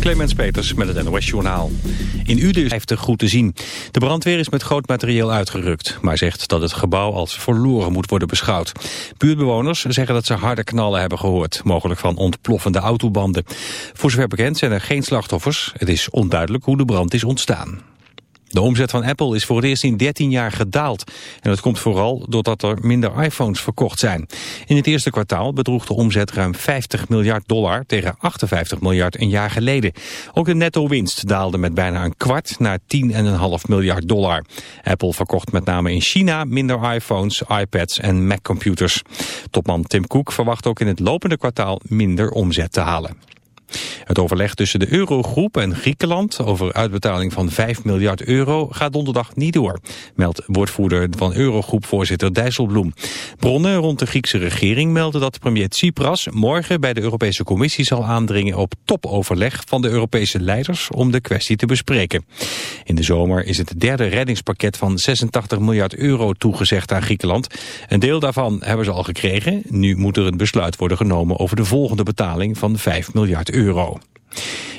Clemens Peters met het NOS Journaal. In Uden is het goed te zien. De brandweer is met groot materieel uitgerukt... maar zegt dat het gebouw als verloren moet worden beschouwd. Buurtbewoners zeggen dat ze harde knallen hebben gehoord... mogelijk van ontploffende autobanden. Voor zover bekend zijn er geen slachtoffers. Het is onduidelijk hoe de brand is ontstaan. De omzet van Apple is voor het eerst in 13 jaar gedaald. En dat komt vooral doordat er minder iPhones verkocht zijn. In het eerste kwartaal bedroeg de omzet ruim 50 miljard dollar tegen 58 miljard een jaar geleden. Ook de netto-winst daalde met bijna een kwart naar 10,5 miljard dollar. Apple verkocht met name in China minder iPhones, iPads en Mac-computers. Topman Tim Cook verwacht ook in het lopende kwartaal minder omzet te halen. Het overleg tussen de Eurogroep en Griekenland over uitbetaling van 5 miljard euro gaat donderdag niet door, meldt woordvoerder van Eurogroep-voorzitter Dijsselbloem. Bronnen rond de Griekse regering melden dat premier Tsipras morgen bij de Europese Commissie zal aandringen op topoverleg van de Europese leiders om de kwestie te bespreken. In de zomer is het derde reddingspakket van 86 miljard euro toegezegd aan Griekenland. Een deel daarvan hebben ze al gekregen. Nu moet er een besluit worden genomen over de volgende betaling van 5 miljard euro euro.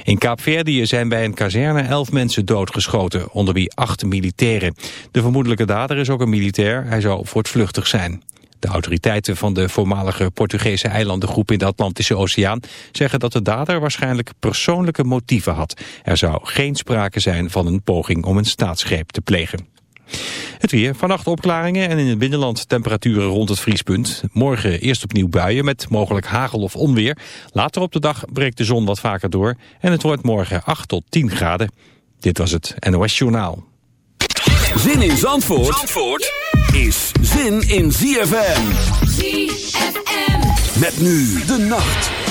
In Kaapverdië zijn bij een kazerne elf mensen doodgeschoten, onder wie acht militairen. De vermoedelijke dader is ook een militair, hij zou voortvluchtig zijn. De autoriteiten van de voormalige Portugese eilandengroep in de Atlantische Oceaan zeggen dat de dader waarschijnlijk persoonlijke motieven had. Er zou geen sprake zijn van een poging om een staatsgreep te plegen. Het weer, vannacht opklaringen en in het binnenland temperaturen rond het vriespunt. Morgen eerst opnieuw buien met mogelijk hagel of onweer. Later op de dag breekt de zon wat vaker door en het wordt morgen 8 tot 10 graden. Dit was het NOS Journaal. Zin in Zandvoort, Zandvoort is zin in ZFM. ZFM. Met nu de nacht.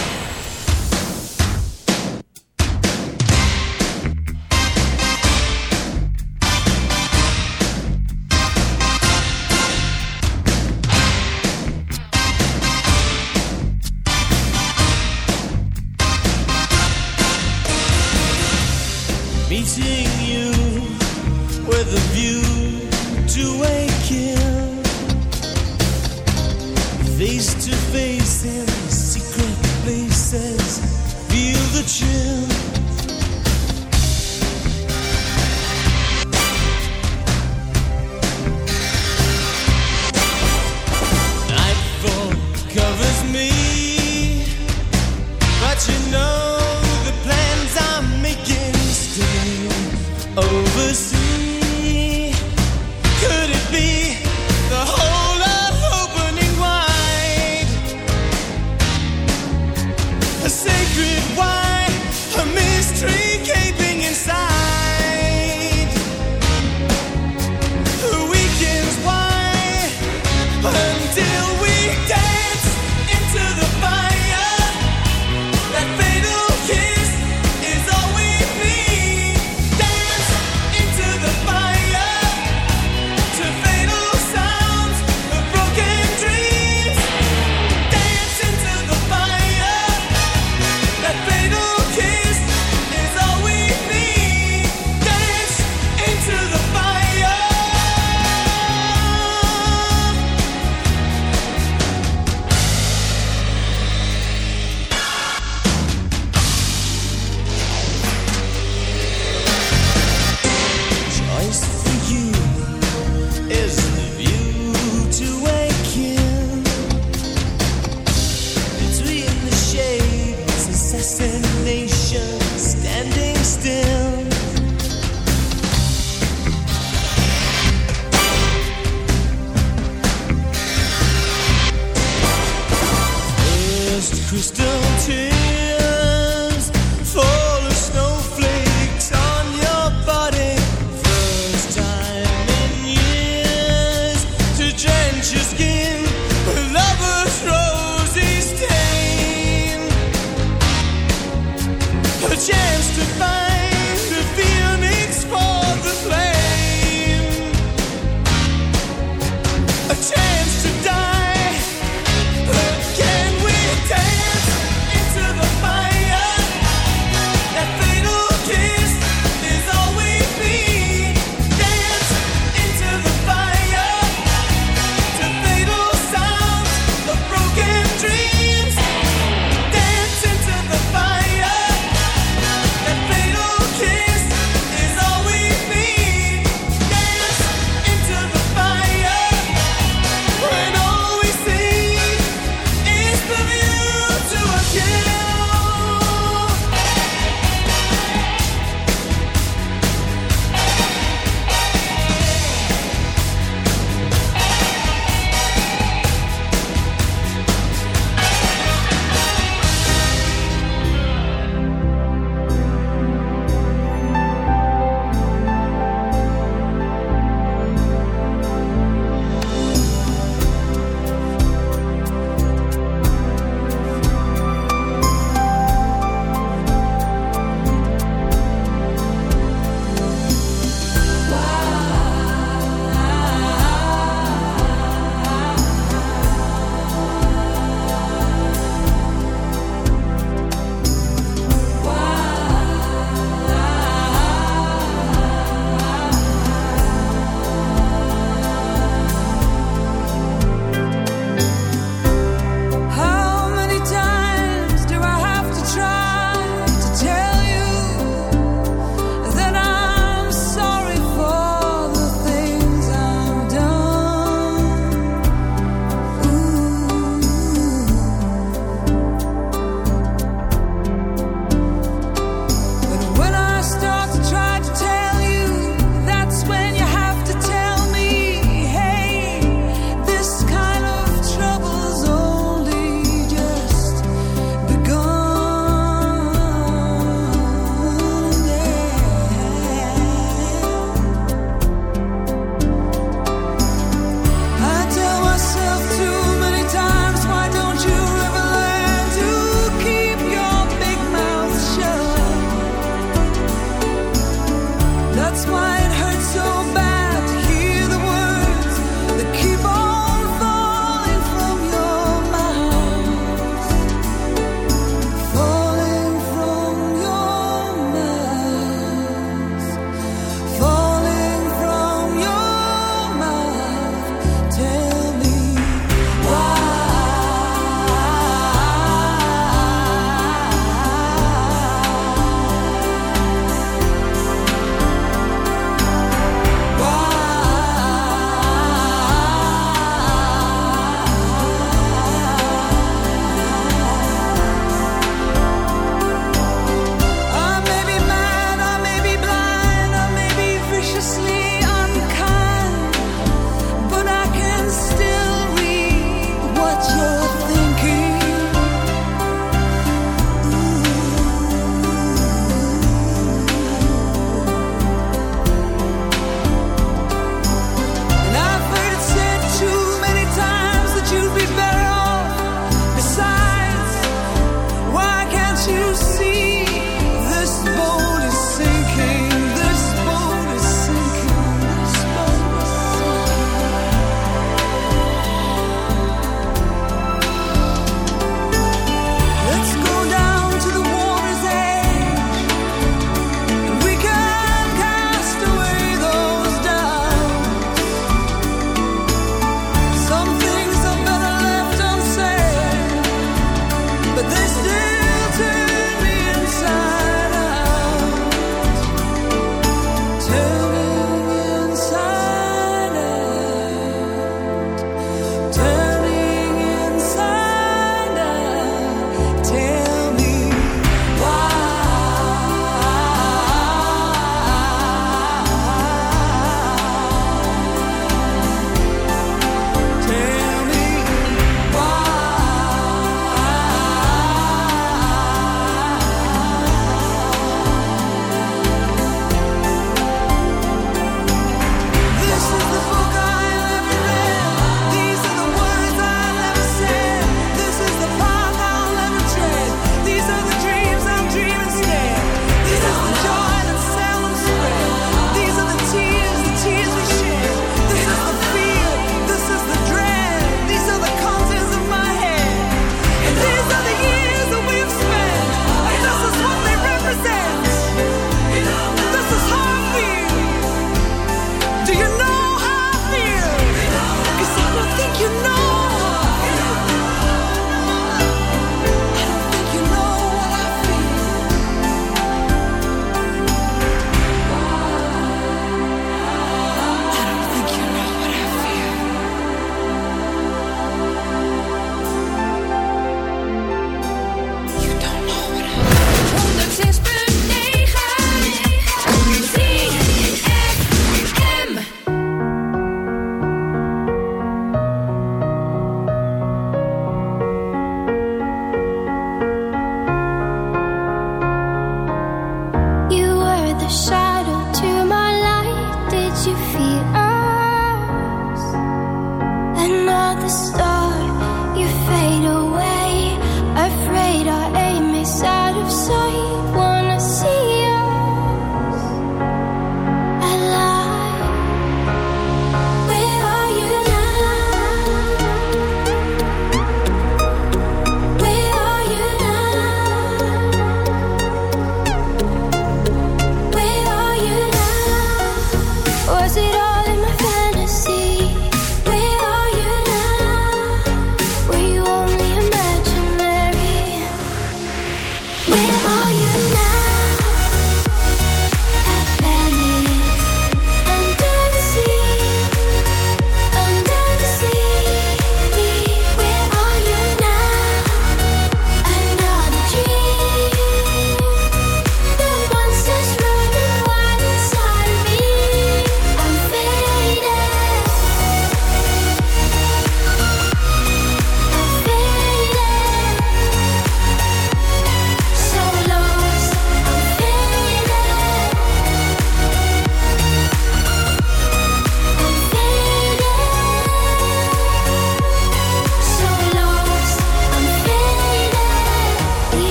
We are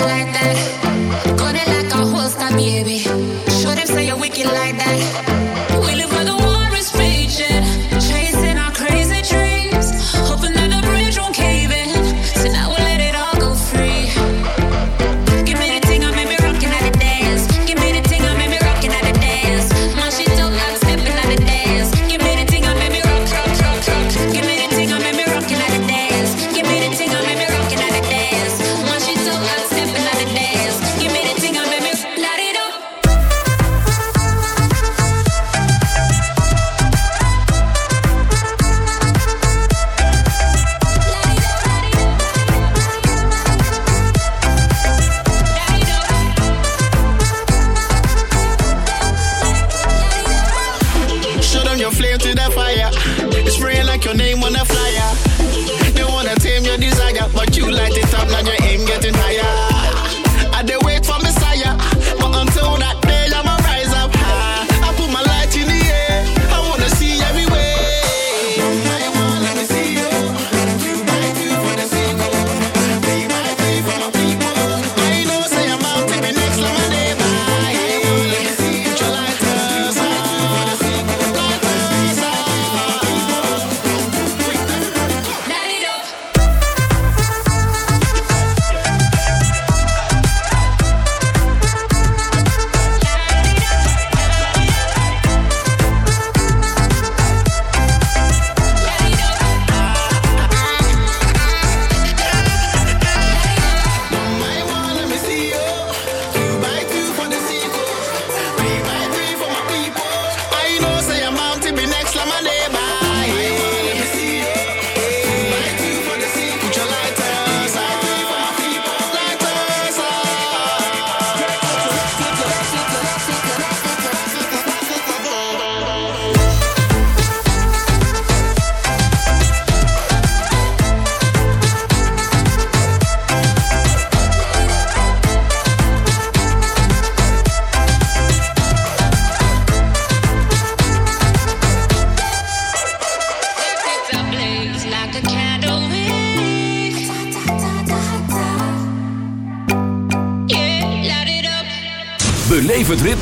like that. Got it like a holster, baby. Show them say you're wicked like that.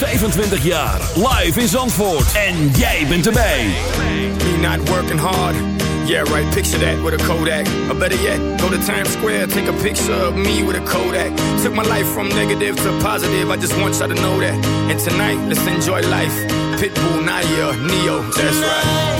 25 jaar. Live in Zandvoort. En jij bent erbij. Me not working hard. Yeah, right, picture that with a Kodak. Or better yet, go to Times Square, take a picture of me with a Kodak. Took my life from negative to positive, I just want y'all to know that. And tonight, let's enjoy life. Pitbull, Naya, Neo, that's right.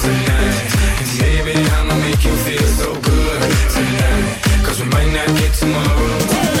make you feel so good tonight. Cause we might not get tomorrow.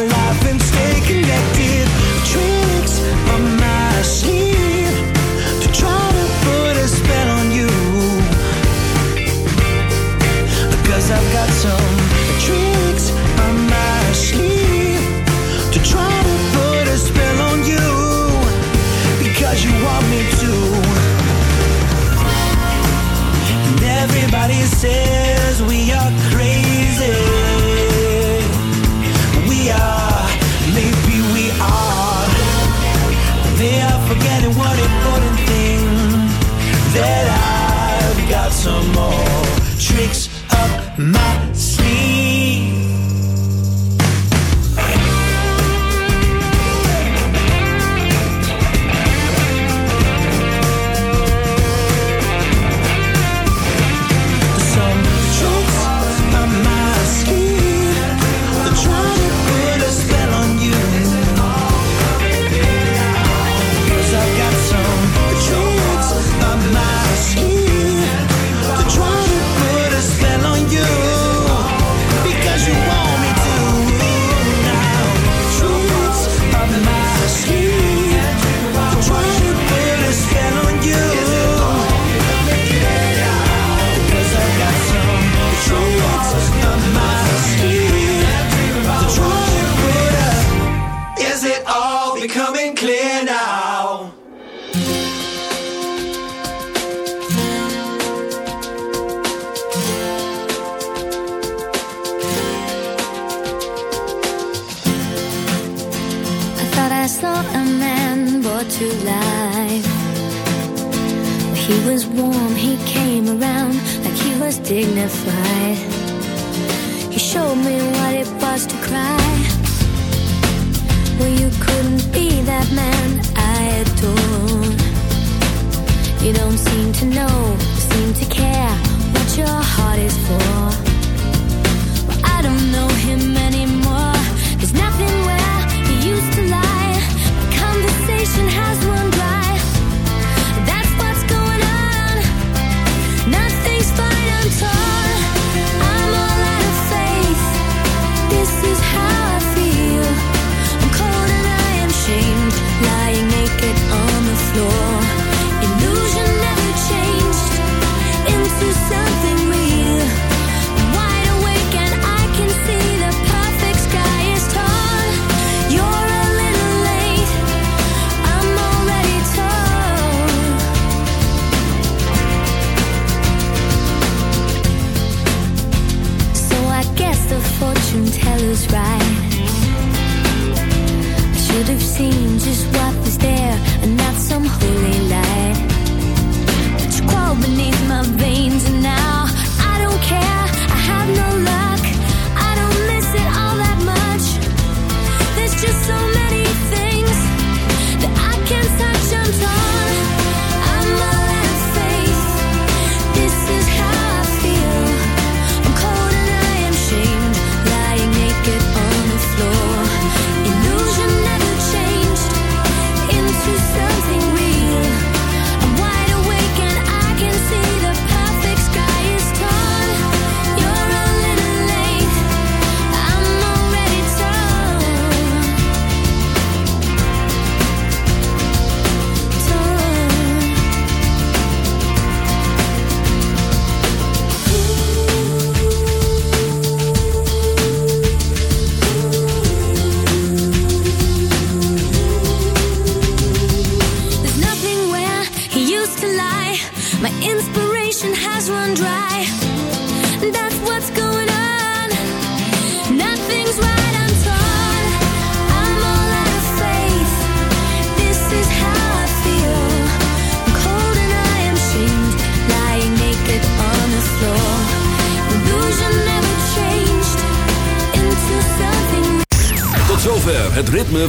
everybody says we are crazy. We are, maybe we are. They are forgetting one important thing that I've got some more